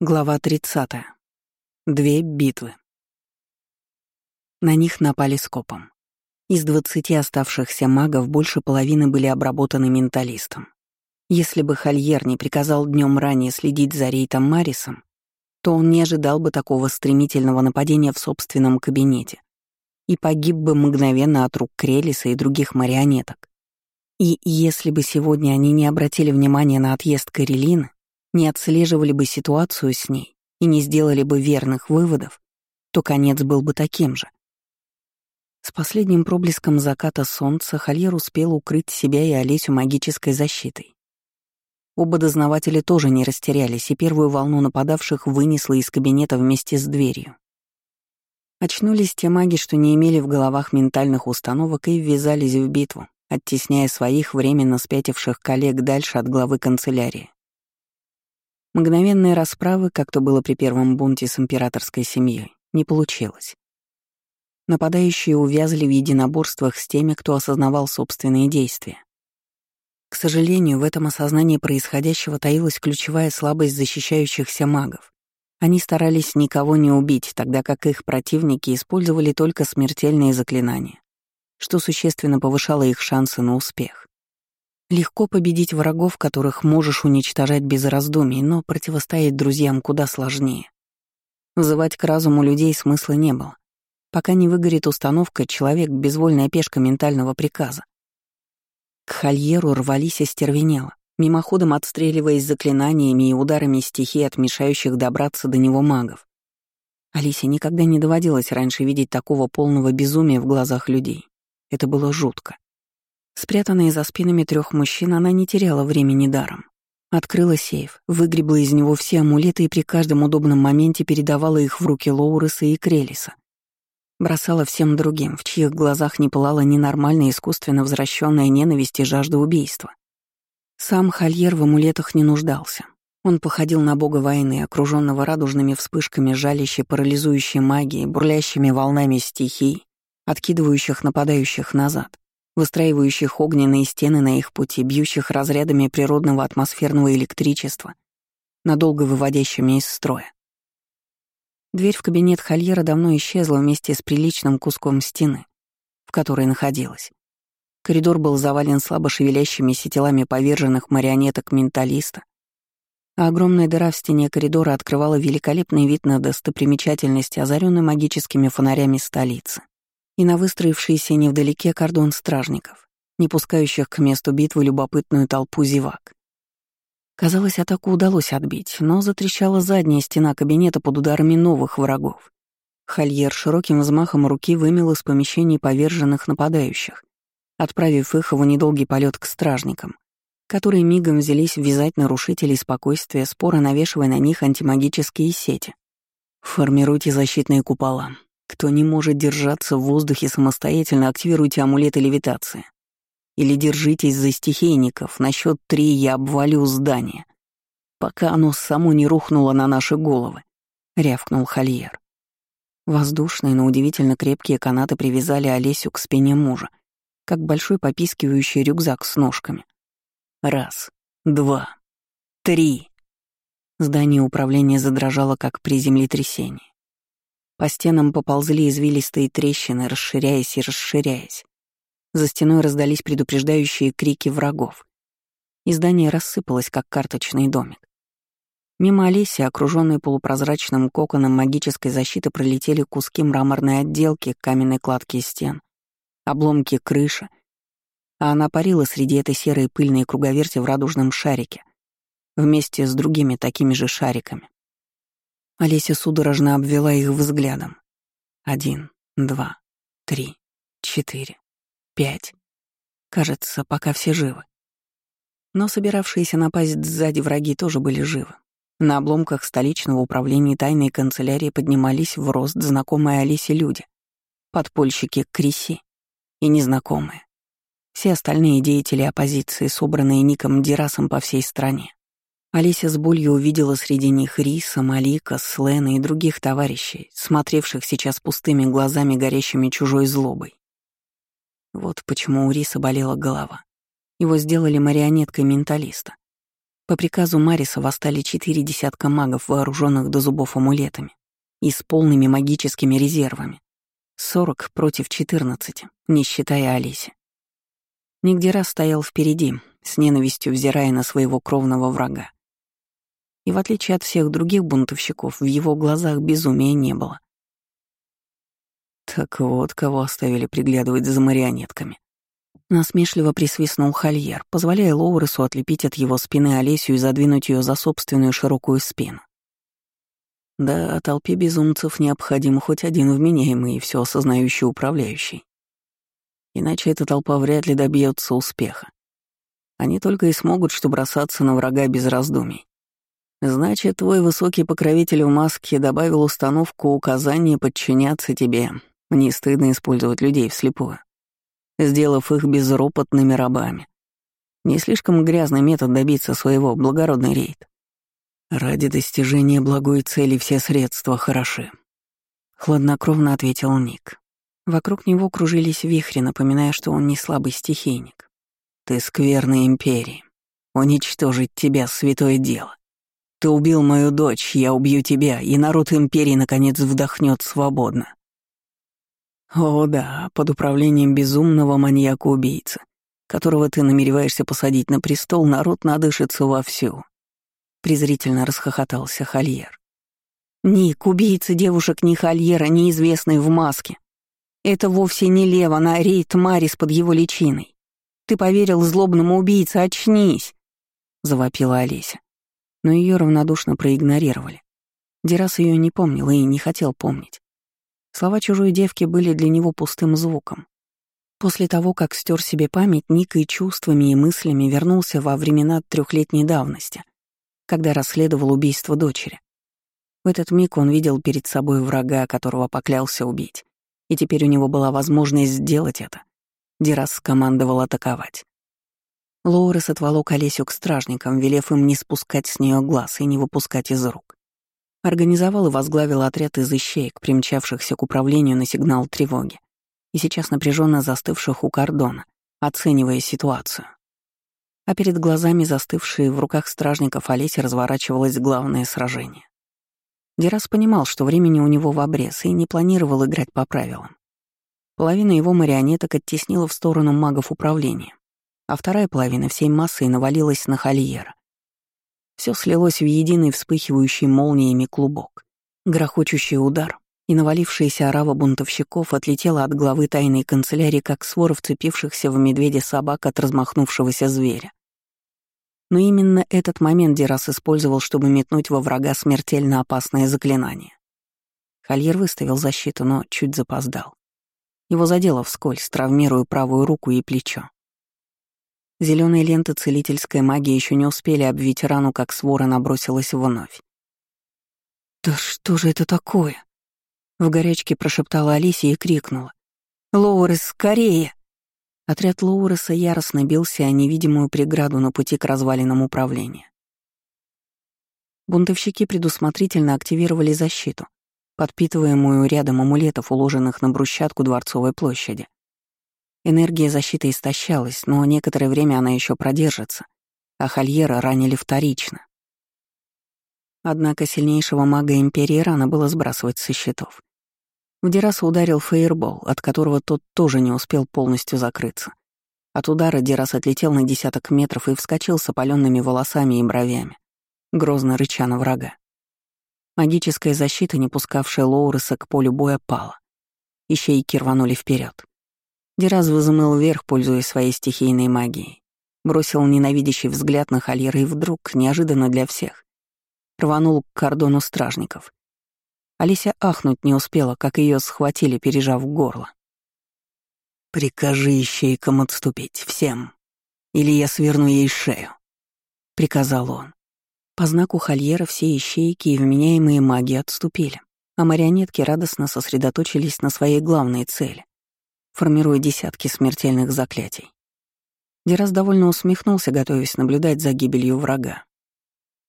Глава 30. Две битвы. На них напали скопом. Из двадцати оставшихся магов больше половины были обработаны менталистом. Если бы Хольер не приказал днем ранее следить за Рейтом Марисом, то он не ожидал бы такого стремительного нападения в собственном кабинете и погиб бы мгновенно от рук Крелиса и других марионеток. И если бы сегодня они не обратили внимания на отъезд Карелины, не отслеживали бы ситуацию с ней и не сделали бы верных выводов, то конец был бы таким же. С последним проблеском заката солнца Хольер успел укрыть себя и Олесю магической защитой. Оба дознавателя тоже не растерялись, и первую волну нападавших вынесло из кабинета вместе с дверью. Очнулись те маги, что не имели в головах ментальных установок и ввязались в битву, оттесняя своих временно спятивших коллег дальше от главы канцелярии. Мгновенной расправы, как то было при первом бунте с императорской семьей, не получилось. Нападающие увязли в единоборствах с теми, кто осознавал собственные действия. К сожалению, в этом осознании происходящего таилась ключевая слабость защищающихся магов. Они старались никого не убить, тогда как их противники использовали только смертельные заклинания, что существенно повышало их шансы на успех. Легко победить врагов, которых можешь уничтожать без раздумий, но противостоять друзьям куда сложнее. Вызывать к разуму людей смысла не было. Пока не выгорит установка, человек — безвольная пешка ментального приказа. К Хольеру рвались остервенело, мимоходом отстреливаясь заклинаниями и ударами стихий от мешающих добраться до него магов. Алисе никогда не доводилось раньше видеть такого полного безумия в глазах людей. Это было жутко. Спрятанная за спинами трех мужчин, она не теряла времени даром. Открыла сейф, выгребла из него все амулеты и при каждом удобном моменте передавала их в руки Лоуреса и Крелиса. Бросала всем другим, в чьих глазах не пылала ненормальная искусственно возвращенная ненависть и жажда убийства. Сам Хольер в амулетах не нуждался. Он походил на бога войны, окруженного радужными вспышками жалящей парализующей магии, бурлящими волнами стихий, откидывающих нападающих назад выстраивающих огненные стены на их пути, бьющих разрядами природного атмосферного электричества, надолго выводящими из строя. Дверь в кабинет Хольера давно исчезла вместе с приличным куском стены, в которой находилась. Коридор был завален слабо шевелящимися телами поверженных марионеток менталиста, а огромная дыра в стене коридора открывала великолепный вид на достопримечательности, озаренной магическими фонарями столицы и на выстроившийся невдалеке кордон стражников, не пускающих к месту битвы любопытную толпу зевак. Казалось, атаку удалось отбить, но затрещала задняя стена кабинета под ударами новых врагов. Хольер широким взмахом руки вымел из помещений поверженных нападающих, отправив их в недолгий полет к стражникам, которые мигом взялись вязать нарушителей спокойствия, споро навешивая на них антимагические сети. «Формируйте защитные купола», кто не может держаться в воздухе самостоятельно, активируйте амулеты левитации. Или держитесь за стихийников, на счет три я обвалю здание. Пока оно само не рухнуло на наши головы, — рявкнул Хольер. Воздушные, но удивительно крепкие канаты привязали Олесю к спине мужа, как большой попискивающий рюкзак с ножками. Раз, два, три. Здание управления задрожало, как при землетрясении. По стенам поползли извилистые трещины, расширяясь и расширяясь. За стеной раздались предупреждающие крики врагов. И здание рассыпалось, как карточный домик. Мимо Олеси, окруженной полупрозрачным коконом магической защиты, пролетели куски мраморной отделки, каменной кладки стен, обломки крыши, а она парила среди этой серой пыльной круговерти в радужном шарике, вместе с другими такими же шариками. Олеся судорожно обвела их взглядом. Один, два, три, четыре, пять. Кажется, пока все живы. Но собиравшиеся напасть сзади враги тоже были живы. На обломках столичного управления тайной канцелярии поднимались в рост знакомые Олесе люди. Подпольщики Криси и незнакомые. Все остальные деятели оппозиции, собранные Ником Дирасом по всей стране. Олеся с болью увидела среди них Риса, Малика, Слена и других товарищей, смотревших сейчас пустыми глазами, горящими чужой злобой. Вот почему у Риса болела голова. Его сделали марионеткой менталиста. По приказу Мариса восстали четыре десятка магов, вооруженных до зубов амулетами и с полными магическими резервами. Сорок против четырнадцати, не считая Алиси. Нигде раз стоял впереди, с ненавистью взирая на своего кровного врага. И в отличие от всех других бунтовщиков, в его глазах безумия не было. Так вот, кого оставили приглядывать за марионетками. Насмешливо присвистнул Хольер, позволяя Лоуресу отлепить от его спины Олесю и задвинуть ее за собственную широкую спину. Да, толпе безумцев необходим хоть один вменяемый и все осознающий управляющий. Иначе эта толпа вряд ли добьется успеха. Они только и смогут, что бросаться на врага без раздумий. Значит, твой высокий покровитель в маске добавил установку указания подчиняться тебе. Не стыдно использовать людей вслепую сделав их безропотными рабами. Не слишком грязный метод добиться своего, благородный рейд. Ради достижения благой цели все средства хороши. Хладнокровно ответил Ник. Вокруг него кружились вихри, напоминая, что он не слабый стихийник. Ты скверная империи. Уничтожить тебя — святое дело. Ты убил мою дочь, я убью тебя, и народ империи наконец вдохнет свободно. О да, под управлением безумного маньяка-убийцы, которого ты намереваешься посадить на престол, народ надышится вовсю. Презрительно расхохотался Хольер. Ник, убийца девушек не Хольера, неизвестный в маске. Это вовсе не Леван, а Рейд Марис под его личиной. Ты поверил злобному убийце, очнись!» — завопила Олеся. Но ее равнодушно проигнорировали. Дерас ее не помнил и не хотел помнить. Слова чужой девки были для него пустым звуком. После того, как стер себе память, Ник и чувствами и мыслями вернулся во времена трехлетней давности, когда расследовал убийство дочери. В этот миг он видел перед собой врага, которого поклялся убить, и теперь у него была возможность сделать это. Дирас скомандовал атаковать. Лоурес отволок Олесю к стражникам, велев им не спускать с нее глаз и не выпускать из рук. Организовал и возглавил отряд из ищеек, примчавшихся к управлению на сигнал тревоги, и сейчас напряженно застывших у кордона, оценивая ситуацию. А перед глазами застывшие в руках стражников Олеси разворачивалось главное сражение. Дерас понимал, что времени у него в обрез, и не планировал играть по правилам. Половина его марионеток оттеснила в сторону магов управления, а вторая половина всей массой навалилась на Хольера, все слилось в единый вспыхивающий молниями клубок. Грохочущий удар, и навалившаяся орава бунтовщиков отлетела от главы тайной канцелярии, как свора вцепившихся в медведя собак от размахнувшегося зверя. Но именно этот момент Дерас использовал, чтобы метнуть во врага смертельно опасное заклинание. Хольер выставил защиту, но чуть запоздал. Его задело вскользь, травмируя правую руку и плечо. Зеленые ленты целительской магии еще не успели обвить рану, как свора набросилась вновь. «Да что же это такое?» В горячке прошептала Алисия и крикнула. «Лоурес, скорее!» Отряд Лоуреса яростно бился о невидимую преграду на пути к развалинам управления. Бунтовщики предусмотрительно активировали защиту, подпитываемую рядом амулетов, уложенных на брусчатку Дворцовой площади. Энергия защиты истощалась, но некоторое время она еще продержится, а Хольера ранили вторично. Однако сильнейшего мага Империи рано было сбрасывать со счетов. В Дераса ударил фейербол, от которого тот тоже не успел полностью закрыться. От удара Дерас отлетел на десяток метров и вскочил с опаленными волосами и бровями, грозно рыча на врага. Магическая защита, не пускавшая Лоуреса к полю боя, пала. Ищейки рванули вперед. Дираз взмыл вверх, пользуясь своей стихийной магией. Бросил ненавидящий взгляд на Хольера и вдруг, неожиданно для всех, рванул к кордону стражников. Алися ахнуть не успела, как ее схватили, пережав горло. «Прикажи ищейкам отступить, всем, или я сверну ей шею», — приказал он. По знаку Хольера все ищейки и вменяемые маги отступили, а марионетки радостно сосредоточились на своей главной цели формируя десятки смертельных заклятий. Дерас довольно усмехнулся, готовясь наблюдать за гибелью врага.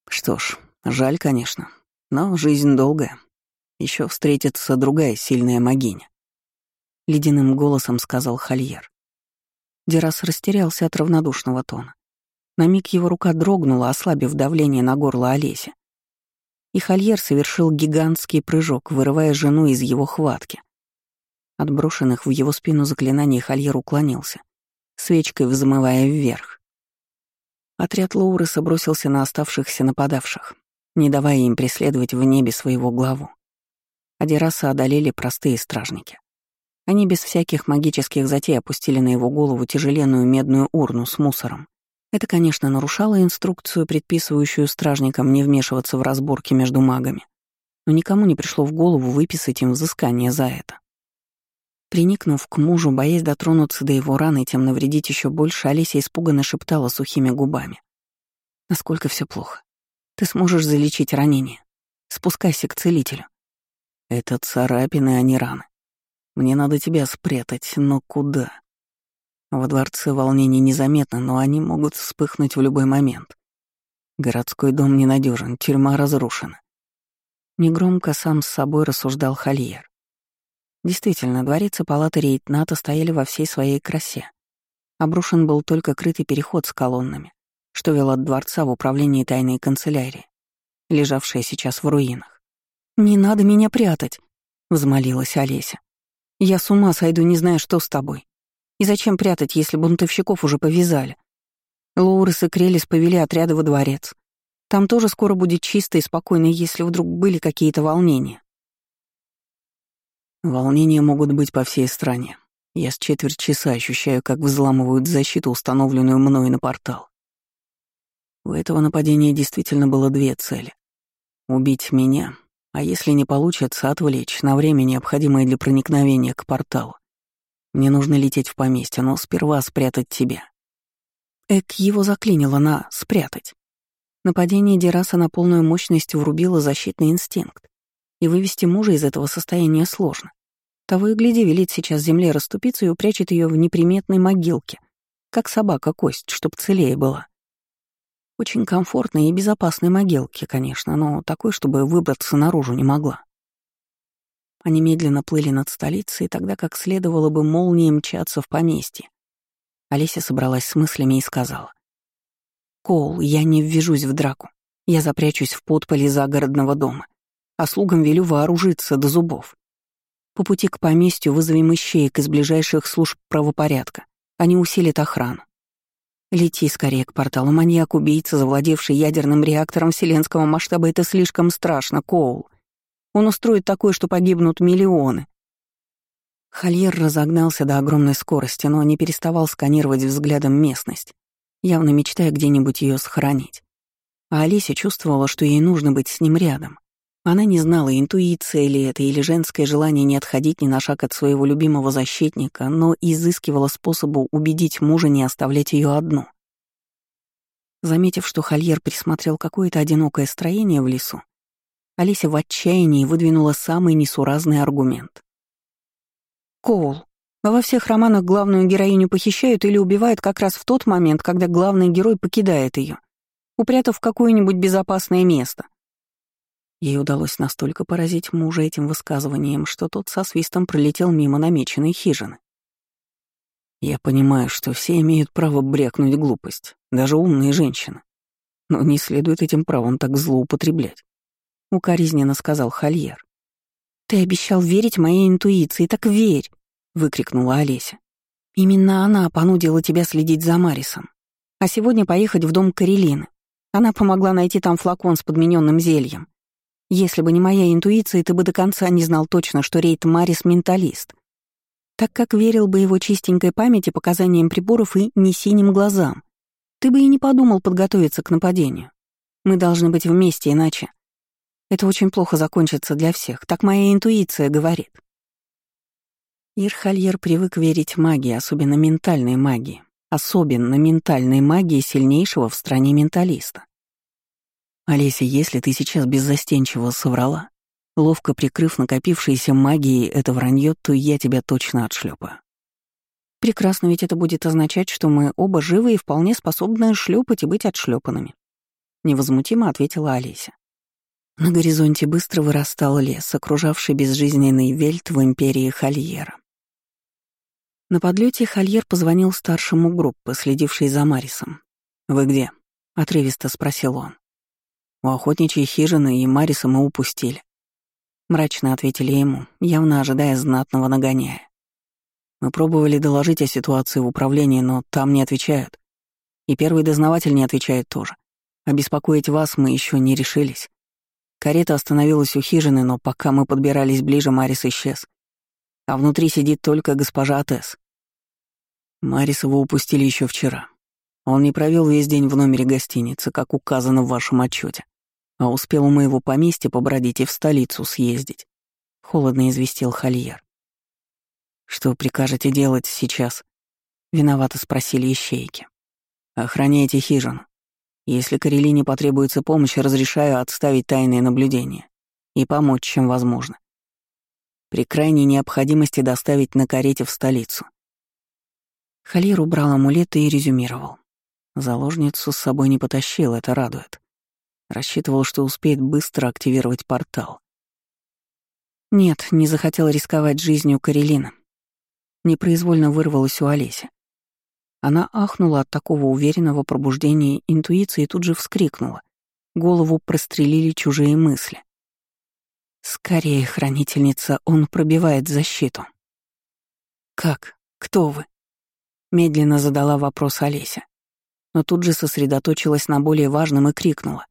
Что ж, жаль, конечно, но жизнь долгая. Еще встретится другая сильная могиня. Ледяным голосом сказал Хольер. Дерас растерялся от равнодушного тона. На миг его рука дрогнула, ослабив давление на горло Олеся. И Хольер совершил гигантский прыжок, вырывая жену из его хватки. От брошенных в его спину заклинаний Хольер уклонился, свечкой взмывая вверх. Отряд Лоуреса бросился на оставшихся нападавших, не давая им преследовать в небе своего главу. Адираса одолели простые стражники. Они без всяких магических затей опустили на его голову тяжеленную медную урну с мусором. Это, конечно, нарушало инструкцию, предписывающую стражникам не вмешиваться в разборки между магами, но никому не пришло в голову выписать им взыскание за это. Приникнув к мужу, боясь дотронуться до его раны и тем навредить еще больше, Олеся испуганно шептала сухими губами. «Насколько все плохо. Ты сможешь залечить ранение. Спускайся к целителю». «Это царапины, а не раны. Мне надо тебя спрятать, но куда?» Во дворце волнений незаметно, но они могут вспыхнуть в любой момент. Городской дом ненадежен, тюрьма разрушена. Негромко сам с собой рассуждал Хольер. Действительно, дворец и палаты Рейтната стояли во всей своей красе. Обрушен был только крытый переход с колоннами, что вел от дворца в управлении тайной канцелярии, лежавшая сейчас в руинах. «Не надо меня прятать», — взмолилась Олеся. «Я с ума сойду, не зная, что с тобой. И зачем прятать, если бунтовщиков уже повязали? Лоурес и Крелис повели отряды во дворец. Там тоже скоро будет чисто и спокойно, если вдруг были какие-то волнения. Волнения могут быть по всей стране. Я с четверть часа ощущаю, как взламывают защиту, установленную мной на портал. У этого нападения действительно было две цели. Убить меня, а если не получится, отвлечь на время, необходимое для проникновения к порталу. Мне нужно лететь в поместье, но сперва спрятать тебя. Эк его заклинило на «спрятать». Нападение Дераса на полную мощность врубило защитный инстинкт, и вывести мужа из этого состояния сложно. Того и гляди, велит сейчас земле расступиться и упрячет ее в неприметной могилке, как собака кость, чтоб целее была. Очень комфортной и безопасной могилке, конечно, но такой, чтобы выбраться наружу не могла. Они медленно плыли над столицей, тогда как следовало бы молнией мчаться в поместье. Олеся собралась с мыслями и сказала. «Коул, я не ввяжусь в драку. Я запрячусь в подполе загородного дома, а слугам велю вооружиться до зубов. По пути к поместью вызовем ищеек из ближайших служб правопорядка. Они усилят охрану. Лети скорее к порталу. Маньяк-убийца, завладевший ядерным реактором вселенского масштаба, это слишком страшно, Коул. Он устроит такое, что погибнут миллионы. Хольер разогнался до огромной скорости, но не переставал сканировать взглядом местность, явно мечтая где-нибудь ее сохранить. А Олеся чувствовала, что ей нужно быть с ним рядом. Она не знала, интуиция ли это или женское желание не отходить ни на шаг от своего любимого защитника, но изыскивала способу убедить мужа не оставлять ее одну. Заметив, что Хольер присмотрел какое-то одинокое строение в лесу, Олеся в отчаянии выдвинула самый несуразный аргумент. «Коул, во всех романах главную героиню похищают или убивают как раз в тот момент, когда главный герой покидает ее, упрятав в какое-нибудь безопасное место». Ей удалось настолько поразить мужа этим высказыванием, что тот со свистом пролетел мимо намеченной хижины. Я понимаю, что все имеют право брякнуть глупость, даже умные женщины. Но не следует этим правом так злоупотреблять. — укоризненно сказал Хольер. «Ты обещал верить моей интуиции, так верь!» — выкрикнула Олеся. «Именно она понудила тебя следить за Марисом. А сегодня поехать в дом Карелины. Она помогла найти там флакон с подмененным зельем. Если бы не моя интуиция, ты бы до конца не знал точно, что Рейд Марис — менталист. Так как верил бы его чистенькой памяти, показаниям приборов и не синим глазам. Ты бы и не подумал подготовиться к нападению. Мы должны быть вместе, иначе это очень плохо закончится для всех, так моя интуиция говорит. Ирхальер привык верить магии, особенно ментальной магии, особенно ментальной магии сильнейшего в стране менталиста. Олеся, если ты сейчас беззастенчиво соврала, ловко прикрыв накопившейся магией это вранье, то я тебя точно отшлепаю. Прекрасно, ведь это будет означать, что мы оба живы и вполне способны шлепать и быть отшлепанными. Невозмутимо ответила Олеся. На горизонте быстро вырастал лес, окружавший безжизненный вельт в империи Хольера. На подлете Хольер позвонил старшему группы, следившей за Марисом. «Вы где?» — отрывисто спросил он. «У охотничьей хижины и Мариса мы упустили». Мрачно ответили ему, явно ожидая знатного нагоняя. Мы пробовали доложить о ситуации в управлении, но там не отвечают. И первый дознаватель не отвечает тоже. Обеспокоить вас мы еще не решились. Карета остановилась у хижины, но пока мы подбирались ближе, Марис исчез. А внутри сидит только госпожа Атес. Мариса вы упустили еще вчера. Он не провел весь день в номере гостиницы, как указано в вашем отчете, а успел у моего поместья побродить и в столицу съездить. Холодно известил Хольер. Что прикажете делать сейчас? Виновато спросили ищейки. Охраняйте хижину. Если Карелине потребуется помощь, разрешаю отставить тайные наблюдения и помочь, чем возможно. При крайней необходимости доставить на карете в столицу. Халир убрал амулеты и резюмировал. Заложницу с собой не потащил, это радует. Рассчитывал, что успеет быстро активировать портал. Нет, не захотел рисковать жизнью Карелина. Непроизвольно вырвалась у Олеси. Она ахнула от такого уверенного пробуждения интуиции и тут же вскрикнула. Голову прострелили чужие мысли. «Скорее, хранительница, он пробивает защиту». «Как? Кто вы?» Медленно задала вопрос Олеся. Но тут же сосредоточилась на более важном и крикнула.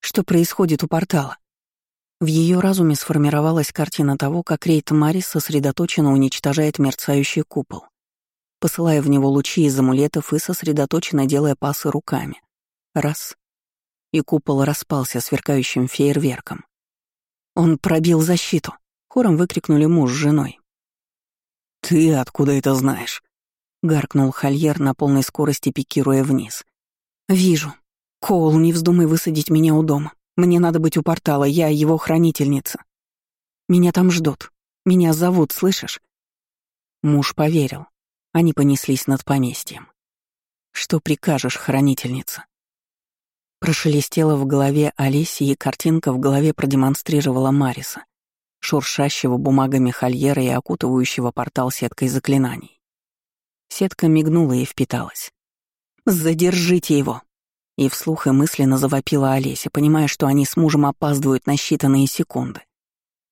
«Что происходит у портала?» В ее разуме сформировалась картина того, как Рейт Марис сосредоточенно уничтожает мерцающий купол посылая в него лучи из амулетов и сосредоточенно делая пасы руками. Раз. И купол распался сверкающим фейерверком. Он пробил защиту. Хором выкрикнули муж с женой. «Ты откуда это знаешь?» — гаркнул Хольер на полной скорости, пикируя вниз. «Вижу. Коул, не вздумай высадить меня у дома. Мне надо быть у портала, я его хранительница. Меня там ждут. Меня зовут, слышишь?» Муж поверил, они понеслись над поместьем. «Что прикажешь, хранительница?» Прошелестела в голове Алисии, и картинка в голове продемонстрировала Мариса, шуршащего бумагами хольера и окутывающего портал сеткой заклинаний. Сетка мигнула и впиталась. «Задержите его!» И вслух и мысленно завопила Олеся, понимая, что они с мужем опаздывают на считанные секунды.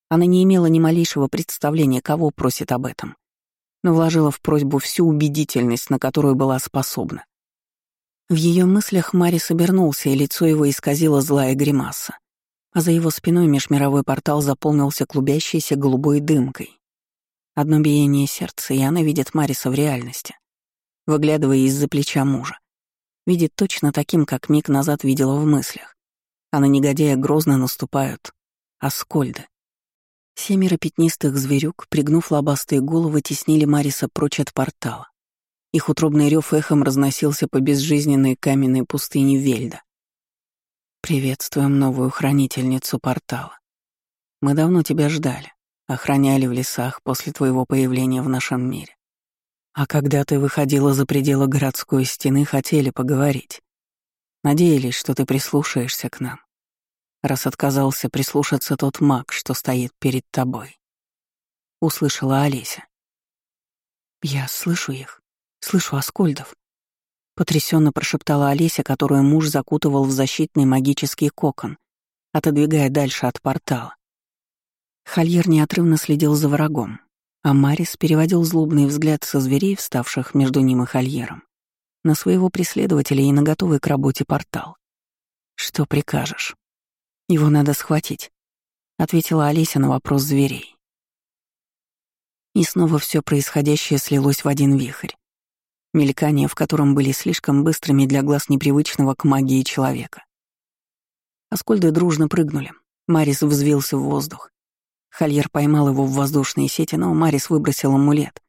Она не имела ни малейшего представления, кого просит об этом но вложила в просьбу всю убедительность, на которую была способна. В ее мыслях Мари собернулся, и лицо его исказило злая гримаса, а за его спиной межмировой портал заполнился клубящейся голубой дымкой. Одно биение сердца, и она видит Мариса в реальности, выглядывая из-за плеча мужа. Видит точно таким, как миг назад видела в мыслях. А на негодяя грозно наступают Аскольды. Семеро пятнистых зверюк, пригнув лобастые головы, теснили Мариса прочь от портала. Их утробный рев эхом разносился по безжизненной каменной пустыне Вельда. «Приветствуем новую хранительницу портала. Мы давно тебя ждали, охраняли в лесах после твоего появления в нашем мире. А когда ты выходила за пределы городской стены, хотели поговорить. Надеялись, что ты прислушаешься к нам раз отказался прислушаться тот маг, что стоит перед тобой. Услышала Олеся. «Я слышу их, слышу Аскольдов», — потрясенно прошептала Олеся, которую муж закутывал в защитный магический кокон, отодвигая дальше от портала. Хольер неотрывно следил за врагом, а Марис переводил злобный взгляд со зверей, вставших между ним и Хольером, на своего преследователя и на готовый к работе портал. «Что прикажешь?» Его надо схватить, ответила Олеся на вопрос зверей. И снова все происходящее слилось в один вихрь. Мелькания, в котором были слишком быстрыми для глаз непривычного к магии человека. Аскольды дружно прыгнули. Марис взвился в воздух. Хольер поймал его в воздушные сети, но Марис выбросил амулет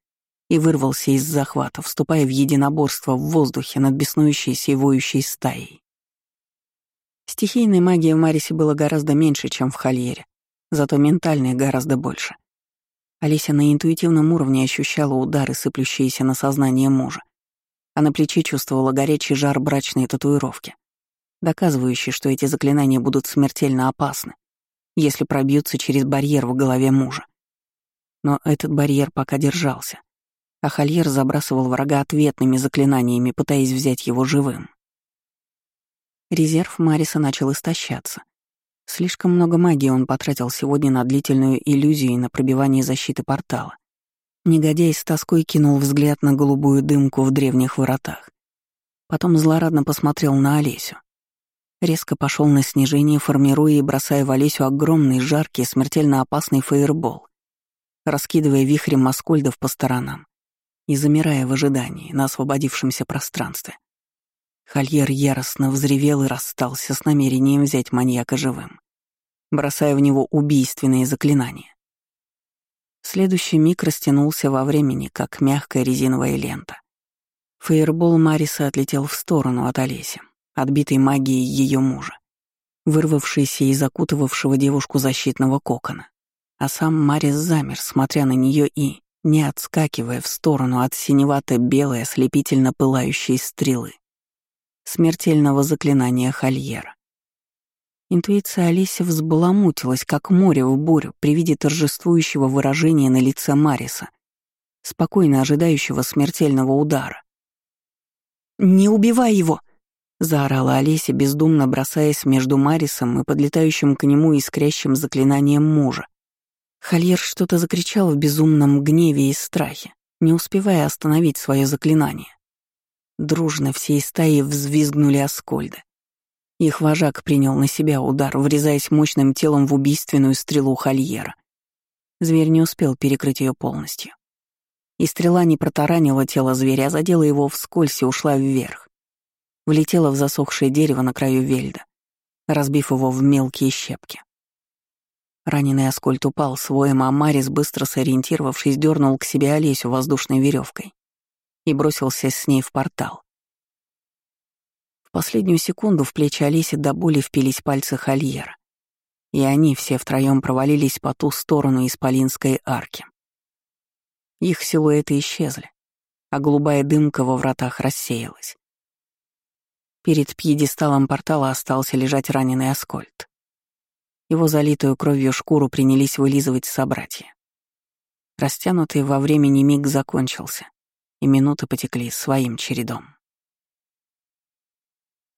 и вырвался из захвата, вступая в единоборство в воздухе над беснующейся и воющей стаей. Стихийной магии в Марисе было гораздо меньше, чем в Хольере, зато ментальной гораздо больше. Алися на интуитивном уровне ощущала удары, сыплющиеся на сознание мужа, а на плече чувствовала горячий жар брачной татуировки, доказывающий, что эти заклинания будут смертельно опасны, если пробьются через барьер в голове мужа. Но этот барьер пока держался, а Хольер забрасывал врага ответными заклинаниями, пытаясь взять его живым. Резерв Мариса начал истощаться. Слишком много магии он потратил сегодня на длительную иллюзию и на пробивание защиты портала. Негодяй с тоской кинул взгляд на голубую дымку в древних воротах. Потом злорадно посмотрел на Олесю. Резко пошел на снижение, формируя и бросая в Олесю огромный, жаркий, смертельно опасный фейербол, раскидывая вихрем маскольдов по сторонам и замирая в ожидании на освободившемся пространстве. Хольер яростно взревел и расстался с намерением взять маньяка живым, бросая в него убийственные заклинания. Следующий миг растянулся во времени, как мягкая резиновая лента. Фейербол Мариса отлетел в сторону от Олеси, отбитой магией ее мужа, вырвавшейся из закутывавшего девушку защитного кокона. А сам Марис замер, смотря на нее и, не отскакивая в сторону от синевато-белой ослепительно пылающей стрелы, смертельного заклинания Хольера. Интуиция Олеси взбаламутилась, как море в бурю, при виде торжествующего выражения на лице Мариса, спокойно ожидающего смертельного удара. «Не убивай его!» — заорала Олеся, бездумно бросаясь между Марисом и подлетающим к нему искрящим заклинанием мужа. Хольер что-то закричал в безумном гневе и страхе, не успевая остановить свое заклинание. Дружно всей стаи взвизгнули Аскольды. Их вожак принял на себя удар, врезаясь мощным телом в убийственную стрелу Хольера. Зверь не успел перекрыть ее полностью и стрела не протаранила тело зверя, а задела его вскользь и ушла вверх. Влетела в засохшее дерево на краю вельда, разбив его в мелкие щепки. Раненый Аскольд упал своим, а Марис, быстро сориентировавшись, дернул к себе Олесю воздушной веревкой и бросился с ней в портал. В последнюю секунду в плечи Олеси до боли впились пальцы Хольера, и они все втроем провалились по ту сторону исполинской арки. Их силуэты исчезли, а голубая дымка во вратах рассеялась. Перед пьедесталом портала остался лежать раненый Аскольд. Его залитую кровью шкуру принялись вылизывать собратья. Растянутый во времени миг закончился, и минуты потекли своим чередом.